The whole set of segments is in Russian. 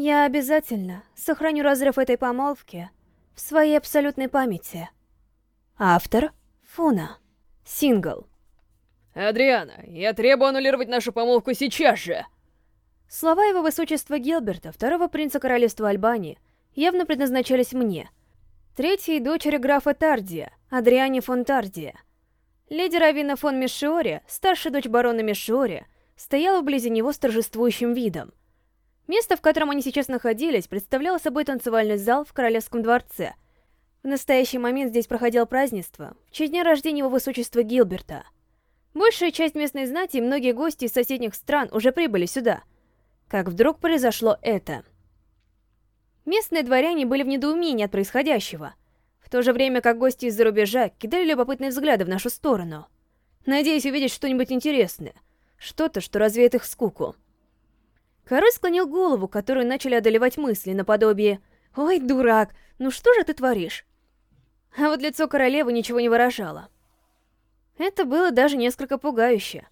Я обязательно сохраню разрыв этой помолвки в своей абсолютной памяти. Автор Фуна. Сингл. Адриана, я требую аннулировать нашу помолвку сейчас же. Слова его высочества Гилберта, второго принца королевства Альбании, явно предназначались мне, третьей дочери графа Тардия, Адриане фон Тардия. Леди Равина фон Мишиори, старшая дочь барона Мишиори, стояла вблизи него с торжествующим видом. Место, в котором они сейчас находились, представляло собой танцевальный зал в Королевском дворце. В настоящий момент здесь проходило празднество, в честь дня рождения его высочества Гилберта. Большая часть местной знати и многие гости из соседних стран уже прибыли сюда. Как вдруг произошло это. Местные дворяне были в недоумении от происходящего, в то же время как гости из-за рубежа кидали любопытные взгляды в нашу сторону. Надеясь увидеть что-нибудь интересное, что-то, что развеет их скуку. Король склонил голову, которую начали одолевать мысли, наподобие «Ой, дурак, ну что же ты творишь?» А вот лицо королевы ничего не выражало. Это было даже несколько пугающе.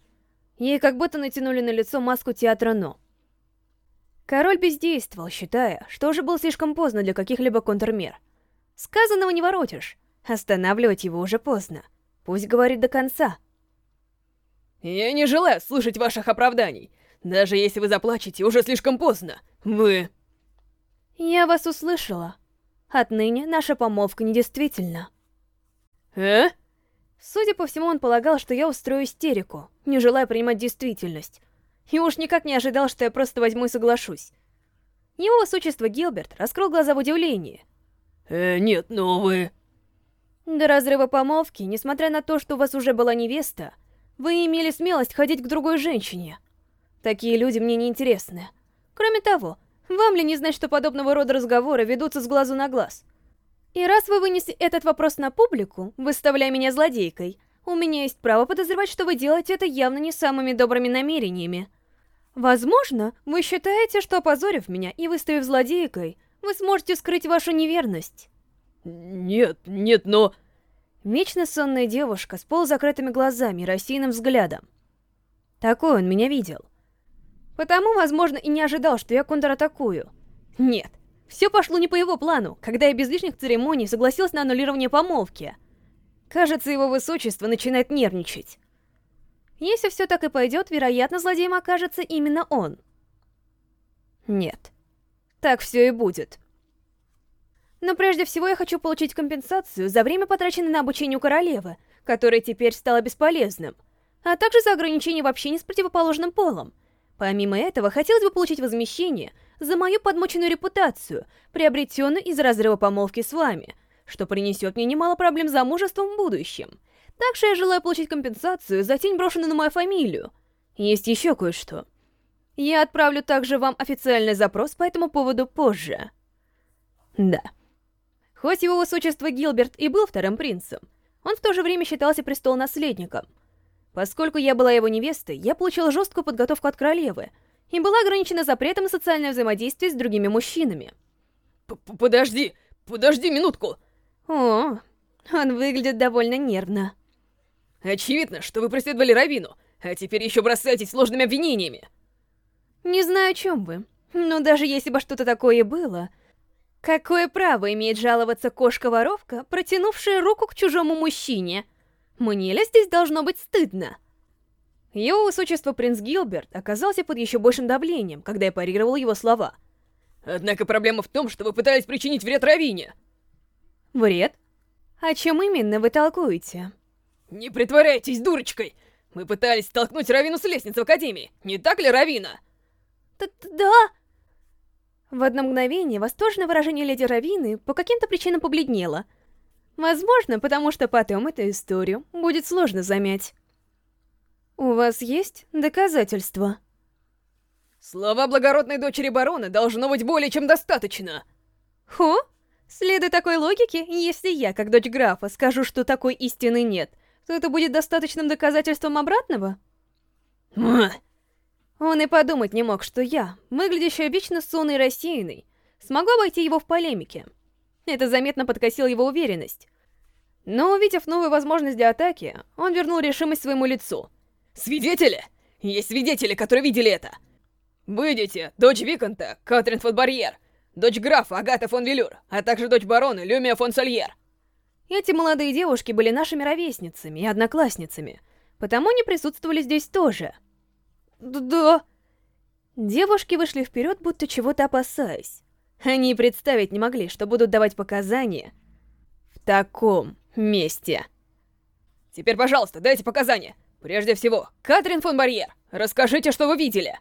Ей как будто натянули на лицо маску театра «Но». Король бездействовал, считая, что уже было слишком поздно для каких-либо контрмер. Сказанного не воротишь, останавливать его уже поздно. Пусть говорит до конца. «Я не желаю слушать ваших оправданий. Даже если вы заплачете, уже слишком поздно. Вы... Я вас услышала. Отныне наша помолвка недействительна. А? Судя по всему, он полагал, что я устрою истерику, не желая принимать действительность. И уж никак не ожидал, что я просто возьму и соглашусь. Его высочество Гилберт раскрыл глаза в удивлении. Э, нет, но вы... До разрыва помолвки, несмотря на то, что у вас уже была невеста, вы имели смелость ходить к другой женщине. Такие люди мне не интересны. Кроме того, вам ли не знать, что подобного рода разговоры ведутся с глазу на глаз? И раз вы вынесли этот вопрос на публику, выставляя меня злодейкой, у меня есть право подозревать, что вы делаете это явно не самыми добрыми намерениями. Возможно, вы считаете, что опозорив меня и выставив злодейкой, вы сможете скрыть вашу неверность. Нет, нет, но... Вечно сонная девушка с полузакрытыми глазами и рассеянным взглядом. Такой он меня видел. Потому, возможно, и не ожидал, что я контратакую. Нет, все пошло не по его плану, когда я без лишних церемоний согласилась на аннулирование помолвки. Кажется, его высочество начинает нервничать. Если все так и пойдет, вероятно, злодеем окажется именно он. Нет. Так все и будет. Но прежде всего я хочу получить компенсацию за время, потраченное на обучение у королевы, которое теперь стало бесполезным, а также за ограничение в общении с противоположным полом — Помимо этого, хотелось бы получить возмещение за мою подмоченную репутацию, приобретенную из разрыва помолвки с вами, что принесет мне немало проблем замужеством в будущем. Также я желаю получить компенсацию за тень, брошенную на мою фамилию. Есть еще кое-что. Я отправлю также вам официальный запрос по этому поводу позже. Да. Хоть его высочество Гилберт и был вторым принцем, он в то же время считался престолонаследником — Поскольку я была его невестой, я получила жесткую подготовку от королевы и была ограничена запретом на социальное взаимодействие с другими мужчинами. П «Подожди, подожди минутку!» О, он выглядит довольно нервно. Очевидно, что вы преследовали Равину, а теперь еще бросаетесь сложными обвинениями. Не знаю, о чем вы, но даже если бы что-то такое было, какое право имеет жаловаться кошка-воровка, протянувшая руку к чужому мужчине — мне ли здесь должно быть стыдно? Его высочество принц Гилберт оказался под еще большим давлением, когда я парировал его слова. Однако проблема в том, что вы пытались причинить вред Равине. Вред? О чем именно вы толкуете? Не притворяйтесь дурочкой! Мы пытались столкнуть Равину с лестницы в Академии, не так ли, Равина? Т да! В одно мгновение восторженное выражение леди Равины по каким-то причинам побледнело — Возможно, потому что потом эту историю будет сложно замять. У вас есть доказательства? Слова благородной дочери барона должно быть более чем достаточно. Хо? Следуя такой логике, если я, как дочь графа, скажу, что такой истины нет, то это будет достаточным доказательством обратного? Ма. Он и подумать не мог, что я, выглядящая вечно сонной рассеянной, смогу обойти его в полемике. Это заметно подкосило его уверенность. Но увидев новую возможность для атаки, он вернул решимость своему лицу. «Свидетели? Есть свидетели, которые видели это!» Выйдите, дочь Виконта, Катрин Фонбарьер, дочь графа Агата фон Велюр, а также дочь барона Люмия фон Сольер. Эти молодые девушки были нашими ровесницами и одноклассницами, потому они присутствовали здесь тоже. Да. Девушки вышли вперед, будто чего-то опасаясь. Они и представить не могли, что будут давать показания в таком месте. Теперь, пожалуйста, дайте показания. Прежде всего, Катрин фон Барьер, расскажите, что вы видели.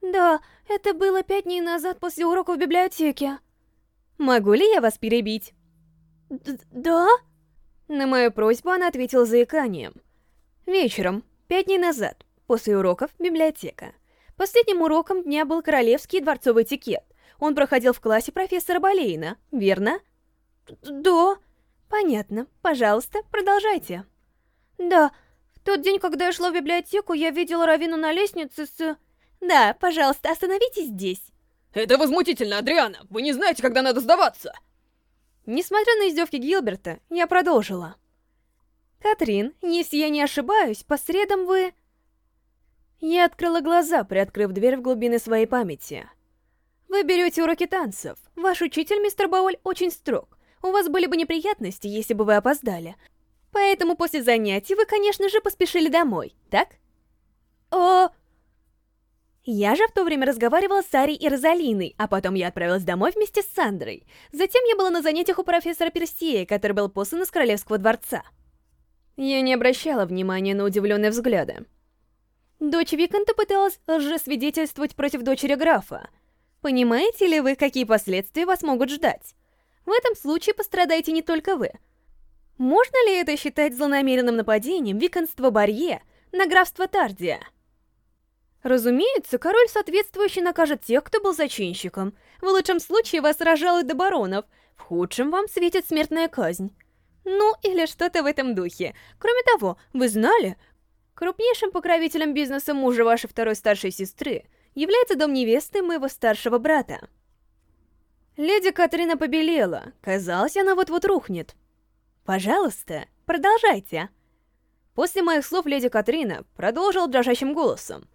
Да, это было пять дней назад после урока в библиотеке. Могу ли я вас перебить? Д да? На мою просьбу она ответила заиканием. Вечером, пять дней назад, после уроков, библиотека. Последним уроком дня был королевский дворцовый этикет. Он проходил в классе профессора Болейна, верно? Да. Понятно. Пожалуйста, продолжайте. Да, в тот день, когда я шла в библиотеку, я видела Равину на лестнице с... Да, пожалуйста, остановитесь здесь. Это возмутительно, Адриана! Вы не знаете, когда надо сдаваться! Несмотря на издевки Гилберта, я продолжила. Катрин, если я не ошибаюсь, по средам вы... Я открыла глаза, приоткрыв дверь в глубины своей памяти. Вы берете уроки танцев. Ваш учитель, мистер Бауль, очень строг. У вас были бы неприятности, если бы вы опоздали. Поэтому после занятий вы, конечно же, поспешили домой, так? О... Я же в то время разговаривала с Арией и Розалиной, а потом я отправилась домой вместе с Сандрой. Затем я была на занятиях у профессора Перстия, который был послан из Королевского дворца. Я не обращала внимания на удивленные взгляды. Дочь Виконта пыталась лжесвидетельствовать против дочери графа. Понимаете ли вы, какие последствия вас могут ждать? В этом случае пострадаете не только вы. Можно ли это считать злонамеренным нападением виконства Барье на графство Тардия? Разумеется, король соответствующий накажет тех, кто был зачинщиком. В лучшем случае вас разжалуют до баронов, в худшем вам светит смертная казнь. Ну, или что-то в этом духе. Кроме того, вы знали, крупнейшим покровителем бизнеса мужа вашей второй старшей сестры является дом невесты моего старшего брата. Леди Катрина побелела. Казалось, она вот-вот рухнет. «Пожалуйста, продолжайте». После моих слов леди Катрина продолжила дрожащим голосом.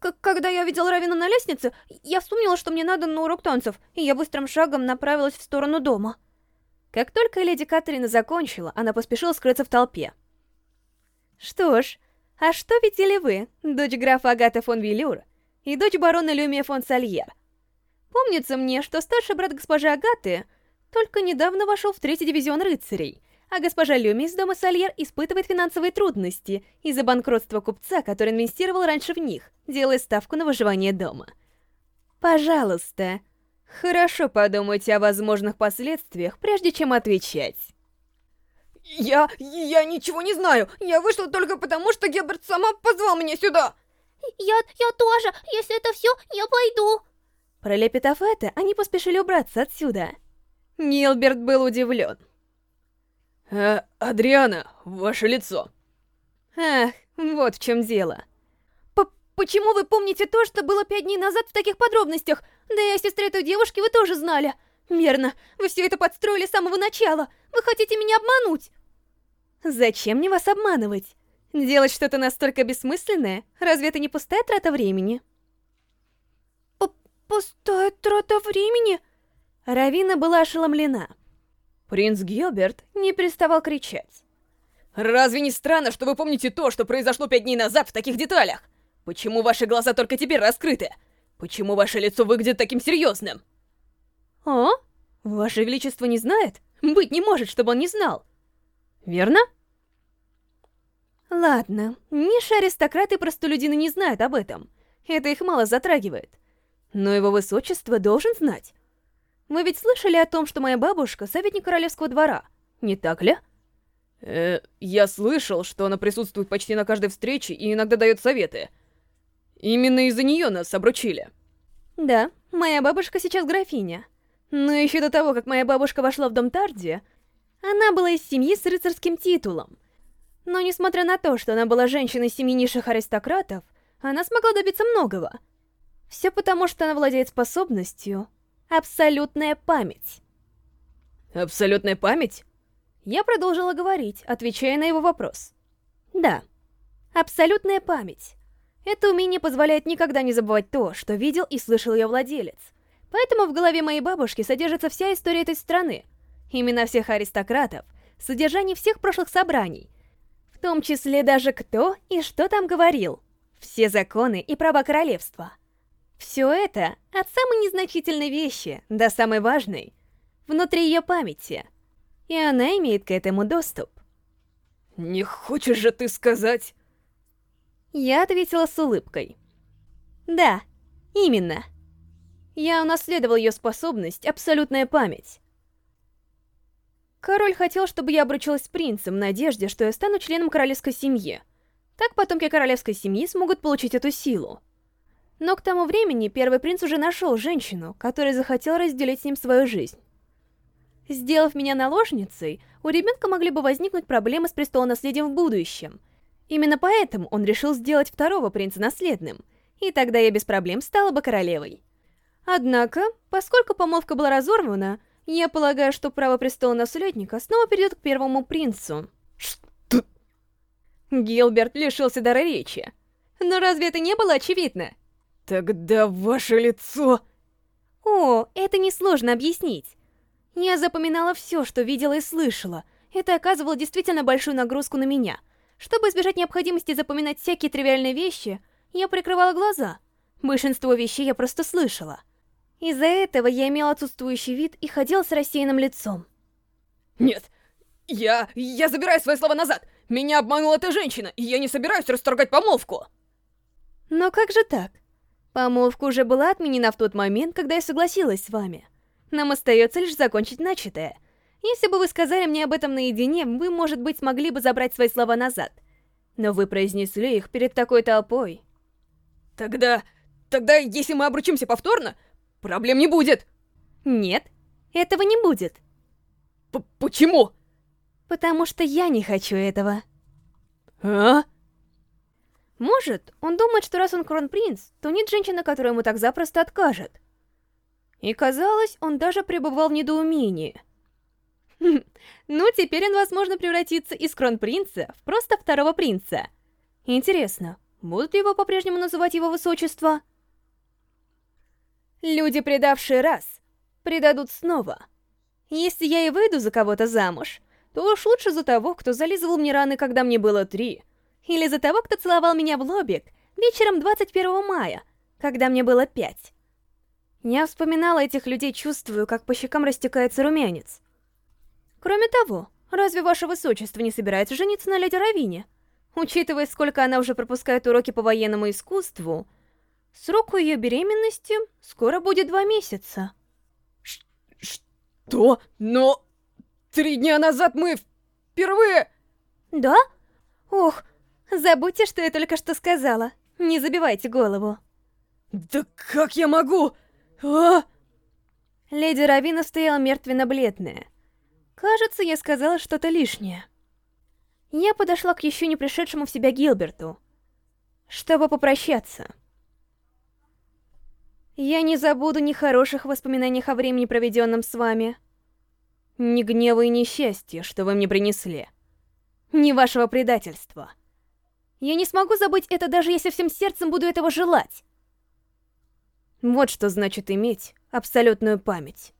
К когда я видел Равину на лестнице, я вспомнила, что мне надо на урок танцев, и я быстрым шагом направилась в сторону дома. Как только леди Катрина закончила, она поспешила скрыться в толпе. Что ж, а что видели вы, дочь графа Агата фон Вилюр и дочь барона Люмия фон Сальер? Помнится мне, что старший брат госпожи Агаты только недавно вошел в третий дивизион рыцарей — а госпожа Люми из дома Сальер испытывает финансовые трудности из-за банкротства купца, который инвестировал раньше в них, делая ставку на выживание дома. Пожалуйста, хорошо подумайте о возможных последствиях, прежде чем отвечать. Я... я ничего не знаю. Я вышла только потому, что Гилберт сама позвал меня сюда. Я... я тоже. Если это все, я пойду. Пролепетав это, они поспешили убраться отсюда. Гилберт был удивлен. Э, Адриана, ваше лицо. Ах, вот в чем дело. П Почему вы помните то, что было пять дней назад в таких подробностях? Да и о сестре той девушки вы тоже знали. Верно, вы все это подстроили с самого начала. Вы хотите меня обмануть? Зачем мне вас обманывать? Делать что-то настолько бессмысленное? Разве это не пустая трата времени? П Пустая трата времени? Равина была ошеломлена. Принц Гилберт не переставал кричать. «Разве не странно, что вы помните то, что произошло пять дней назад в таких деталях? Почему ваши глаза только теперь раскрыты? Почему ваше лицо выглядит таким серьезным?» «О? Ваше Величество не знает? Быть не может, чтобы он не знал. Верно?» Ладно, низшие аристократы простолюдины не знают об этом. Это их мало затрагивает. Но его высочество должен знать. Вы ведь слышали о том, что моя бабушка — советник королевского двора, не так ли? Э, я слышал, что она присутствует почти на каждой встрече и иногда дает советы. Именно из-за нее нас обручили. Да, моя бабушка сейчас графиня. Но еще до того, как моя бабушка вошла в дом Тарди, она была из семьи с рыцарским титулом. Но несмотря на то, что она была женщиной семьи низших аристократов, она смогла добиться многого. Все потому, что она владеет способностью Абсолютная память. Абсолютная память? Я продолжила говорить, отвечая на его вопрос. Да, абсолютная память. Это умение позволяет никогда не забывать то, что видел и слышал ее владелец. Поэтому в голове моей бабушки содержится вся история этой страны. Имена всех аристократов, содержание всех прошлых собраний, в том числе даже кто и что там говорил, все законы и права королевства. Все это от самой незначительной вещи до самой важной, внутри ее памяти. И она имеет к этому доступ. Не хочешь же ты сказать... Я ответила с улыбкой. Да, именно. Я унаследовал ее способность «Абсолютная память». Король хотел, чтобы я обручилась с принцем в надежде, что я стану членом королевской семьи. Так потомки королевской семьи смогут получить эту силу. Но к тому времени первый принц уже нашел женщину, которая захотела разделить с ним свою жизнь. Сделав меня наложницей, у ребенка могли бы возникнуть проблемы с престолонаследием в будущем — Именно поэтому он решил сделать второго принца наследным, и тогда я без проблем стала бы королевой. Однако, поскольку помолвка была разорвана, я полагаю, что право престола наследника снова перейдет к первому принцу. Что? Гилберт лишился дара речи. Но разве это не было очевидно? Тогда ваше лицо... О, это несложно объяснить. Я запоминала все, что видела и слышала. Это оказывало действительно большую нагрузку на меня — чтобы избежать необходимости запоминать всякие тривиальные вещи, я прикрывала глаза. Большинство вещей я просто слышала. Из-за этого я имела отсутствующий вид и ходила с рассеянным лицом. Нет, я... я забираю свои слова назад! Меня обманула эта женщина, и я не собираюсь расторгать помолвку! Но как же так? Помолвка уже была отменена в тот момент, когда я согласилась с вами. Нам остается лишь закончить начатое. Если бы вы сказали мне об этом наедине, вы, может быть, смогли бы забрать свои слова назад. Но вы произнесли их перед такой толпой. Тогда... тогда, если мы обручимся повторно, проблем не будет. Нет, этого не будет. П Почему? Потому что я не хочу этого. А? Может, он думает, что раз он кронпринц, то нет женщины, которая ему так запросто откажет. И казалось, он даже пребывал в недоумении. Ну, теперь он, возможно, превратится из кронпринца в просто второго принца. Интересно, будут ли его по-прежнему называть его высочество? Люди, предавшие раз, предадут снова. Если я и выйду за кого-то замуж, то уж лучше за того, кто зализывал мне раны, когда мне было три, или за того, кто целовал меня в лобик вечером 21 мая, когда мне было пять. Я вспоминала этих людей, чувствую, как по щекам растекается румянец. Кроме того, разве ваше высочество не собирается жениться на леди Равине? Учитывая, сколько она уже пропускает уроки по военному искусству, срок ее беременности скоро будет два месяца. Ш что? Но... Три дня назад мы впервые... Да? Ох, забудьте, что я только что сказала. Не забивайте голову. Да как я могу? А? Леди Равина стояла мертвенно-бледная. Кажется, я сказала что-то лишнее. Я подошла к еще не пришедшему в себя Гилберту, чтобы попрощаться. Я не забуду ни хороших воспоминаний о времени, проведенном с вами, ни гнева и несчастья, что вы мне принесли, ни вашего предательства. Я не смогу забыть это, даже если всем сердцем буду этого желать. Вот что значит иметь абсолютную память.